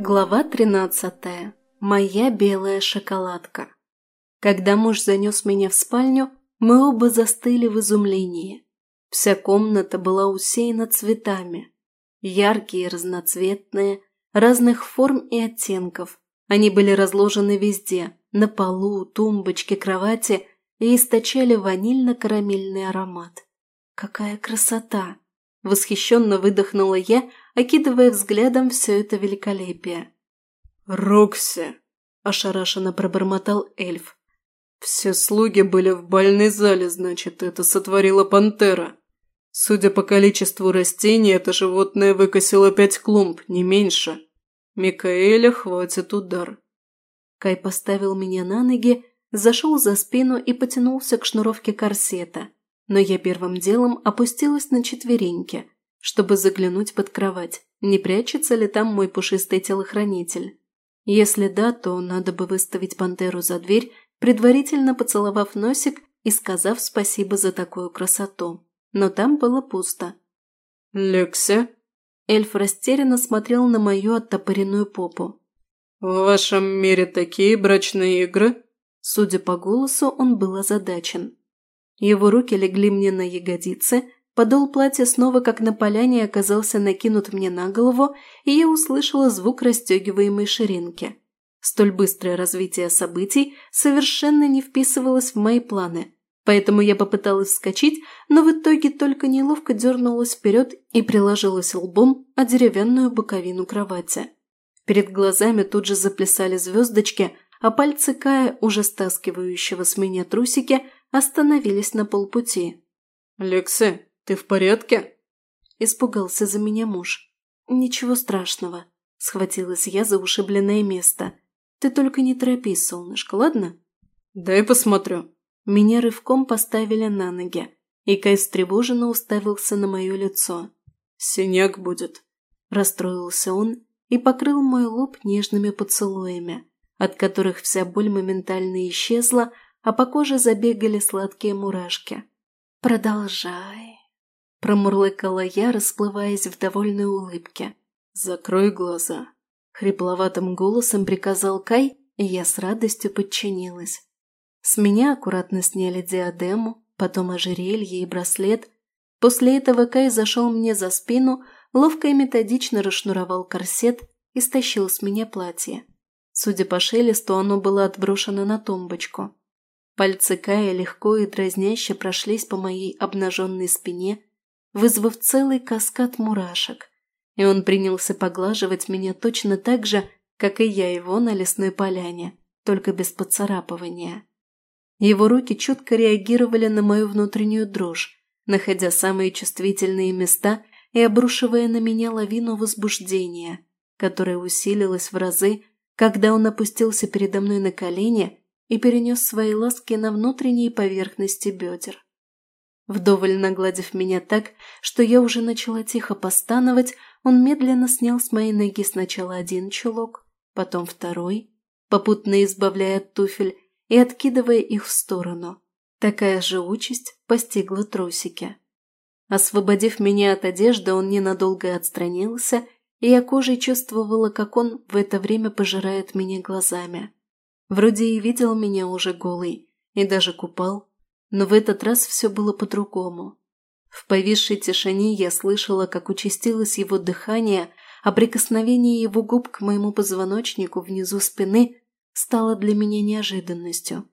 Глава 13. Моя белая шоколадка. Когда муж занес меня в спальню, мы оба застыли в изумлении. Вся комната была усеяна цветами. Яркие, разноцветные, разных форм и оттенков. Они были разложены везде – на полу, тумбочке, кровати – и источали ванильно-карамельный аромат. Какая красота! Восхищенно выдохнула я, окидывая взглядом все это великолепие. «Рокси!» – ошарашенно пробормотал эльф. «Все слуги были в бальной зале, значит, это сотворила пантера. Судя по количеству растений, это животное выкосило пять клумб, не меньше. Микаэля хватит удар». Кай поставил меня на ноги, зашел за спину и потянулся к шнуровке корсета, но я первым делом опустилась на четвереньки, чтобы заглянуть под кровать, не прячется ли там мой пушистый телохранитель. Если да, то надо бы выставить пантеру за дверь, предварительно поцеловав носик и сказав спасибо за такую красоту. Но там было пусто. «Лекся?» Эльф растерянно смотрел на мою оттопыренную попу. «В вашем мире такие брачные игры?» Судя по голосу, он был озадачен. Его руки легли мне на ягодицы, подол платья снова как на поляне оказался накинут мне на голову, и я услышала звук расстегиваемой ширинки. Столь быстрое развитие событий совершенно не вписывалось в мои планы, поэтому я попыталась вскочить, но в итоге только неловко дернулась вперед и приложилась лбом о деревянную боковину кровати. Перед глазами тут же заплясали звездочки – а пальцы Кая, уже стаскивающего с меня трусики, остановились на полпути. «Лекси, ты в порядке?» Испугался за меня муж. «Ничего страшного», – схватилась я за ушибленное место. «Ты только не торопись, солнышко, ладно?» «Дай посмотрю». Меня рывком поставили на ноги, и Кай встревоженно уставился на мое лицо. «Синяк будет», – расстроился он и покрыл мой лоб нежными поцелуями от которых вся боль моментально исчезла, а по коже забегали сладкие мурашки. «Продолжай», – промурлыкала я, расплываясь в довольной улыбке. «Закрой глаза», – хрипловатым голосом приказал Кай, и я с радостью подчинилась. С меня аккуратно сняли диадему, потом ожерелье и браслет. После этого Кай зашел мне за спину, ловко и методично расшнуровал корсет и стащил с меня платье. Судя по шелесту, оно было отброшено на тумбочку. Пальцы Кая легко и дразняще прошлись по моей обнаженной спине, вызвав целый каскад мурашек, и он принялся поглаживать меня точно так же, как и я его на лесной поляне, только без поцарапывания. Его руки чутко реагировали на мою внутреннюю дрожь, находя самые чувствительные места и обрушивая на меня лавину возбуждения, которая усилилась в разы когда он опустился передо мной на колени и перенес свои ласки на внутренние поверхности бедер. Вдоволь нагладив меня так, что я уже начала тихо постановать, он медленно снял с моей ноги сначала один чулок, потом второй, попутно избавляя от туфель и откидывая их в сторону. Такая же участь постигла трусики. Освободив меня от одежды, он ненадолго отстранился и я кожей чувствовала, как он в это время пожирает меня глазами. Вроде и видел меня уже голый, и даже купал, но в этот раз все было по-другому. В повисшей тишине я слышала, как участилось его дыхание, а прикосновение его губ к моему позвоночнику внизу спины стало для меня неожиданностью.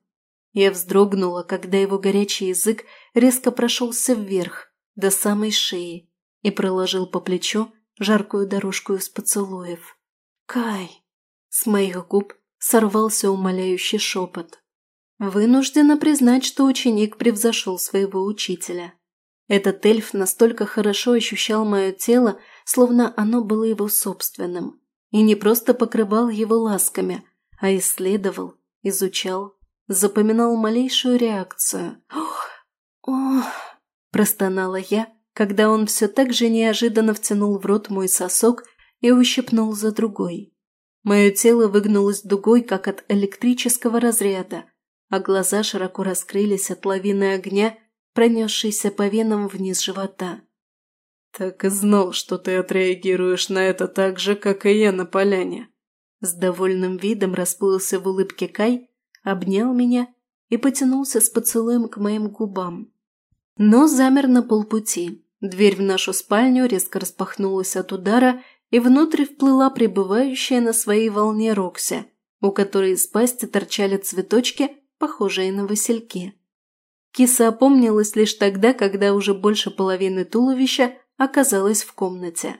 Я вздрогнула, когда его горячий язык резко прошелся вверх, до самой шеи, и проложил по плечу, жаркую дорожку из поцелуев. «Кай!» С моих губ сорвался умоляющий шепот. Вынуждена признать, что ученик превзошел своего учителя. Этот эльф настолько хорошо ощущал мое тело, словно оно было его собственным, и не просто покрывал его ласками, а исследовал, изучал, запоминал малейшую реакцию. «Ох! Ох!» – простонала я, когда он все так же неожиданно втянул в рот мой сосок и ущипнул за другой. Мое тело выгнулось дугой, как от электрического разряда, а глаза широко раскрылись от лавины огня, пронесшейся по венам вниз живота. «Так и знал, что ты отреагируешь на это так же, как и я на поляне», С довольным видом расплылся в улыбке Кай, обнял меня и потянулся с поцелуем к моим губам. Но замер на полпути. Дверь в нашу спальню резко распахнулась от удара, и внутрь вплыла пребывающая на своей волне Рокси, у которой из пасти торчали цветочки, похожие на васильки. Киса опомнилась лишь тогда, когда уже больше половины туловища оказалась в комнате.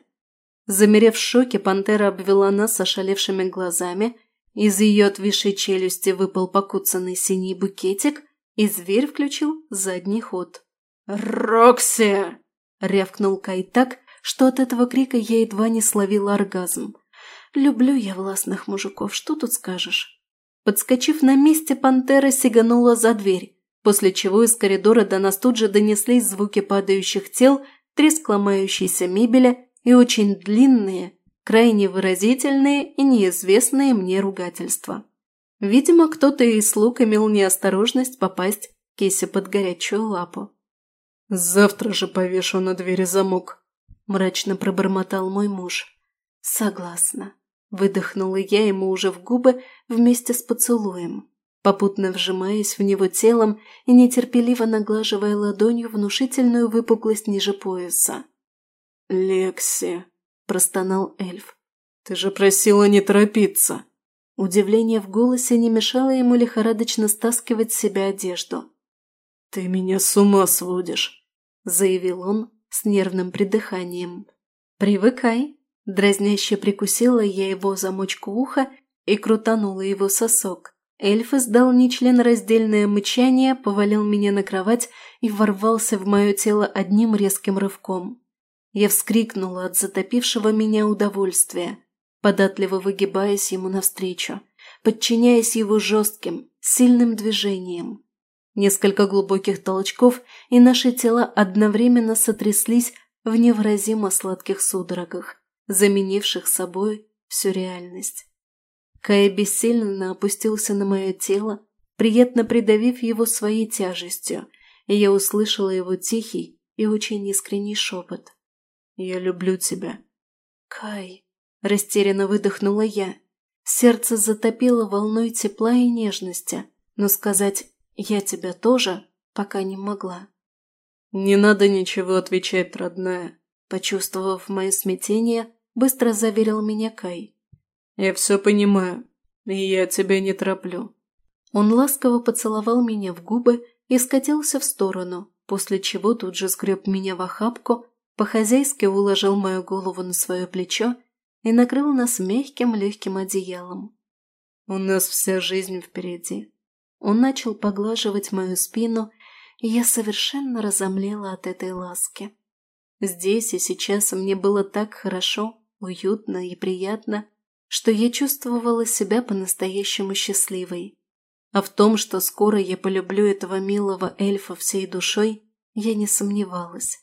Замерев в шоке, пантера обвела нас ошалевшими глазами, из ее отвисшей челюсти выпал покуцанный синий букетик, и зверь включил задний ход. «Рокси!» – рявкнул Кай так, что от этого крика я едва не словила оргазм. «Люблю я властных мужиков, что тут скажешь?» Подскочив на месте, пантера сиганула за дверь, после чего из коридора до нас тут же донеслись звуки падающих тел, треск ломающейся мебели и очень длинные, крайне выразительные и неизвестные мне ругательства. Видимо, кто-то из слуг имел неосторожность попасть Кесе под горячую лапу. «Завтра же повешу на двери замок», – мрачно пробормотал мой муж. «Согласна», – выдохнула я ему уже в губы вместе с поцелуем, попутно вжимаясь в него телом и нетерпеливо наглаживая ладонью внушительную выпуклость ниже пояса. «Лекси», – простонал эльф, – «ты же просила не торопиться». Удивление в голосе не мешало ему лихорадочно стаскивать с себя одежду. «Ты меня с ума сводишь», – заявил он с нервным придыханием. «Привыкай», – дразняще прикусила я его замочку уха и крутанула его сосок. Эльф издал нечленораздельное мычание, повалил меня на кровать и ворвался в мое тело одним резким рывком. Я вскрикнула от затопившего меня удовольствия, податливо выгибаясь ему навстречу, подчиняясь его жестким, сильным движениям. Несколько глубоких толчков, и наши тела одновременно сотряслись в невыразимо сладких судорогах, заменивших собой всю реальность. Кай бессильно опустился на мое тело, приятно придавив его своей тяжестью, и я услышала его тихий и очень искренний шепот. Я люблю тебя». «Кай», – растерянно выдохнула я. Сердце затопило волной тепла и нежности, но сказать «я тебя тоже» пока не могла. «Не надо ничего отвечать, родная», – почувствовав мое смятение, быстро заверил меня Кай. «Я все понимаю, и я тебя не тороплю». Он ласково поцеловал меня в губы и скатился в сторону, после чего тут же сгреб меня в охапку по-хозяйски уложил мою голову на свое плечо и накрыл нас мягким легким одеялом. «У нас вся жизнь впереди». Он начал поглаживать мою спину, и я совершенно разомлела от этой ласки. Здесь и сейчас мне было так хорошо, уютно и приятно, что я чувствовала себя по-настоящему счастливой. А в том, что скоро я полюблю этого милого эльфа всей душой, я не сомневалась.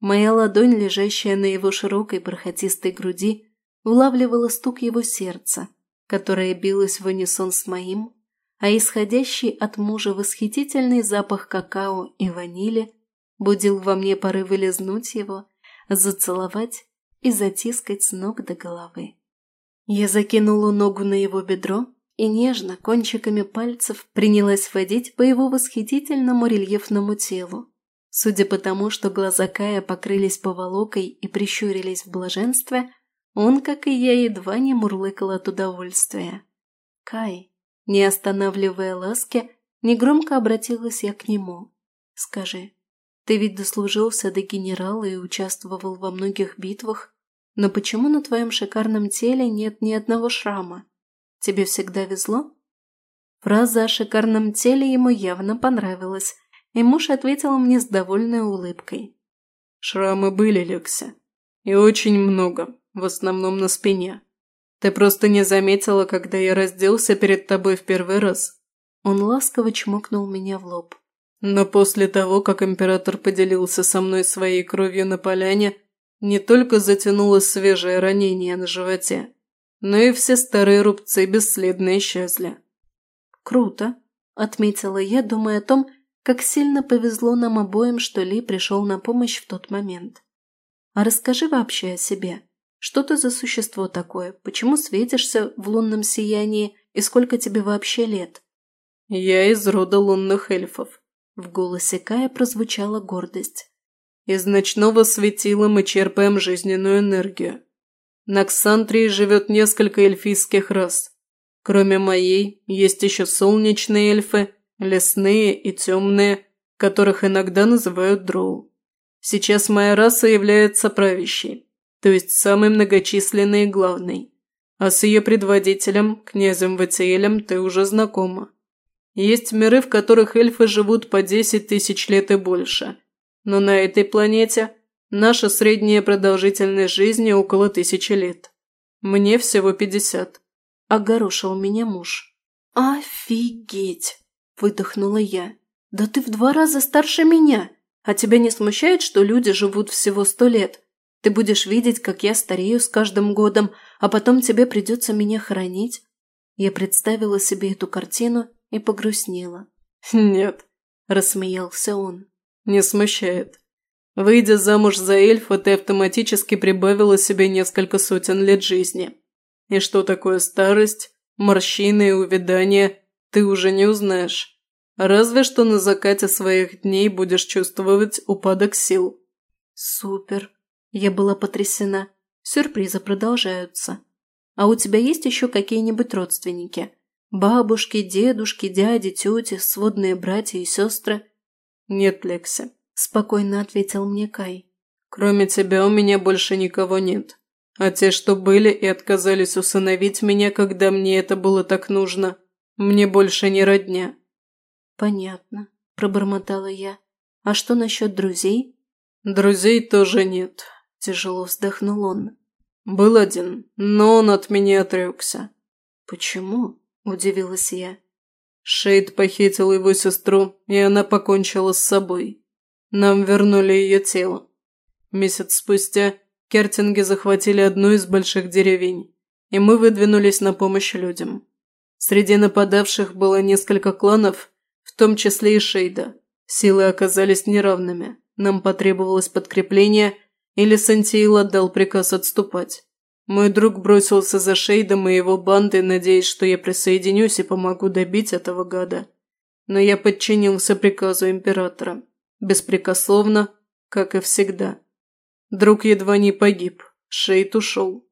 Моя ладонь, лежащая на его широкой бархатистой груди, улавливала стук его сердца, которое билось в унисон с моим, а исходящий от мужа восхитительный запах какао и ванили будил во мне порывы лизнуть его, зацеловать и затискать с ног до головы. Я закинула ногу на его бедро и нежно, кончиками пальцев, принялась водить по его восхитительному рельефному телу, Судя по тому, что глаза Кая покрылись поволокой и прищурились в блаженстве, он, как и я, едва не мурлыкал от удовольствия. «Кай», не останавливая ласки, негромко обратилась я к нему. «Скажи, ты ведь дослужился до генерала и участвовал во многих битвах, но почему на твоем шикарном теле нет ни одного шрама? Тебе всегда везло?» Фраза о шикарном теле ему явно понравилась, и муж ответил мне с довольной улыбкой. «Шрамы были, Лекся. И очень много, в основном на спине. Ты просто не заметила, когда я разделся перед тобой в первый раз». Он ласково чмокнул меня в лоб. Но после того, как император поделился со мной своей кровью на поляне, не только затянулось свежее ранение на животе, но и все старые рубцы бесследно исчезли. «Круто», – отметила я, думая о том, как сильно повезло нам обоим, что Ли пришел на помощь в тот момент. А расскажи вообще о себе. Что ты за существо такое? Почему светишься в лунном сиянии и сколько тебе вообще лет?» «Я из рода лунных эльфов», – в голосе Кая прозвучала гордость. «Из ночного светила мы черпаем жизненную энергию. На Ксантрии живет несколько эльфийских рас. Кроме моей, есть еще солнечные эльфы, лесные и темные, которых иногда называют дроу. Сейчас моя раса является правящей, то есть самой многочисленной и главной. А с ее предводителем, князем Ватиэлем, ты уже знакома. Есть миры, в которых эльфы живут по 10 тысяч лет и больше. Но на этой планете наша средняя продолжительность жизни около тысячи лет. Мне всего 50. Огорошил меня муж. «Офигеть!» – выдохнула я. «Да ты в два раза старше меня! А тебя не смущает, что люди живут всего сто лет? Ты будешь видеть, как я старею с каждым годом, а потом тебе придется меня хоронить?» Я представила себе эту картину и погрустнела. «Нет», – рассмеялся он, – «не смущает. Выйдя замуж за эльфа, ты автоматически прибавила себе несколько сотен лет жизни. И что такое старость, морщины и увядание, ты уже не узнаешь. Разве что на закате своих дней будешь чувствовать упадок сил». «Супер!» Я была потрясена. Сюрпризы продолжаются. «А у тебя есть еще какие-нибудь родственники?» Бабушки, дедушки, дяди, тети, сводные братья и сестры. «Нет, Лекси», – спокойно ответил мне Кай. «Кроме тебя у меня больше никого нет. А те, что были и отказались усыновить меня, когда мне это было так нужно, мне больше не родня». «Понятно», – пробормотала я. «А что насчет друзей?» «Друзей тоже нет», – тяжело вздохнул он. «Был один, но он от меня отрекся». «Почему?» – удивилась я. Шейд похитил его сестру, и она покончила с собой. Нам вернули ее тело. Месяц спустя Кертинги захватили одну из больших деревень, и мы выдвинулись на помощь людям. Среди нападавших было несколько кланов, в том числе и Шейда. Силы оказались неравными. Нам потребовалось подкрепление, или Сантиил отдал приказ отступать. Мой друг бросился за Шейдом и его бандой, надеясь, что я присоединюсь и помогу добить этого гада. Но я подчинился приказу императора. Беспрекословно, как и всегда. Друг едва не погиб. Шейд ушел.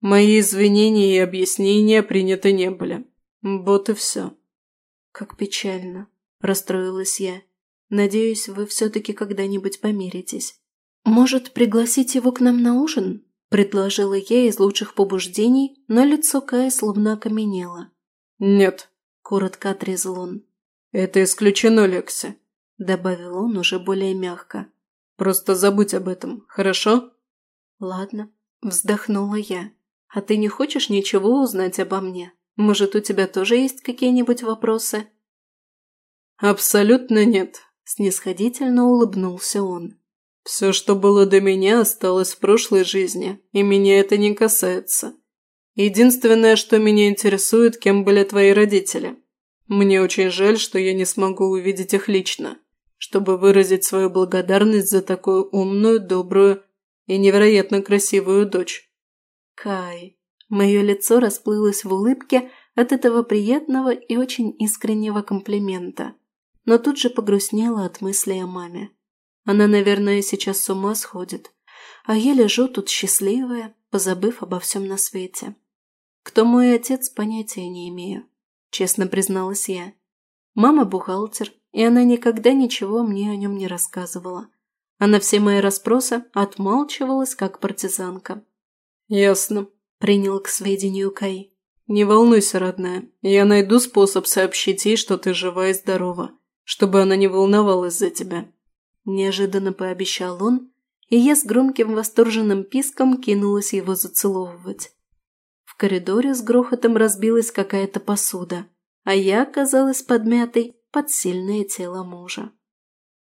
Мои извинения и объяснения приняты не были. Вот и все. Как печально, расстроилась я. Надеюсь, вы все-таки когда-нибудь помиритесь. Может, пригласить его к нам на ужин? Предложила я из лучших побуждений, но лицо Кая словно окаменело. «Нет», – коротко отрезал он. «Это исключено, Лекси», – добавил он уже более мягко. «Просто забудь об этом, хорошо?» «Ладно», – вздохнула я. «А ты не хочешь ничего узнать обо мне? Может, у тебя тоже есть какие-нибудь вопросы?» «Абсолютно нет», – снисходительно улыбнулся он. Все, что было до меня, осталось в прошлой жизни, и меня это не касается. Единственное, что меня интересует, кем были твои родители. Мне очень жаль, что я не смогу увидеть их лично, чтобы выразить свою благодарность за такую умную, добрую и невероятно красивую дочь. Кай. Мое лицо расплылось в улыбке от этого приятного и очень искреннего комплимента, но тут же погрустнело от мысли о маме. Она, наверное, сейчас с ума сходит. А я лежу тут счастливая, позабыв обо всем на свете. Кто мой отец, понятия не имею. Честно призналась я. Мама бухгалтер, и она никогда ничего мне о нем не рассказывала. А на все мои расспросы отмалчивалась, как партизанка. «Ясно», – принял к сведению Кай. «Не волнуйся, родная. Я найду способ сообщить ей, что ты жива и здорова, чтобы она не волновалась за тебя». Неожиданно пообещал он, и я с громким восторженным писком кинулась его зацеловывать. В коридоре с грохотом разбилась какая-то посуда, а я оказалась подмятой под сильное тело мужа.